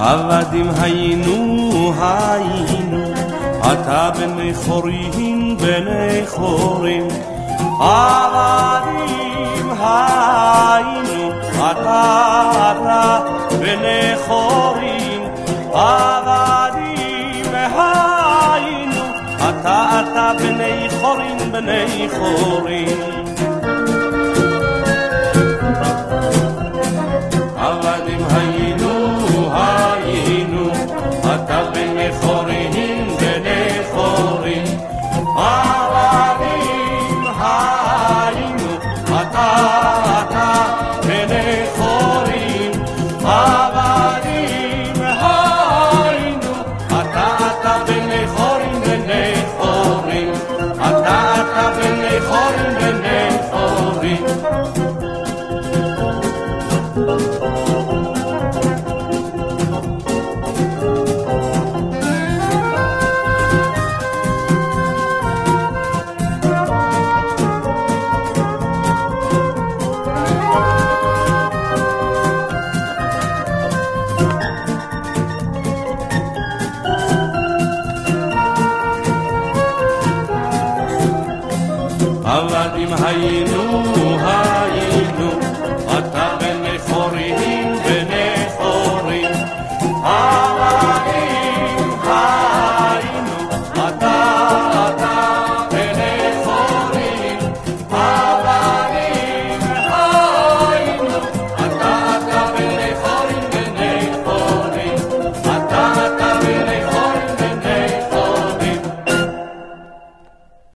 עבדים היינו היינו, אתה בני חורים בני חורים. עבדים היינו, אתה אתה בני חורים. עבדים היינו, אתה אתה בני חורים בני חורים. אתה בני חורים עבדים היינו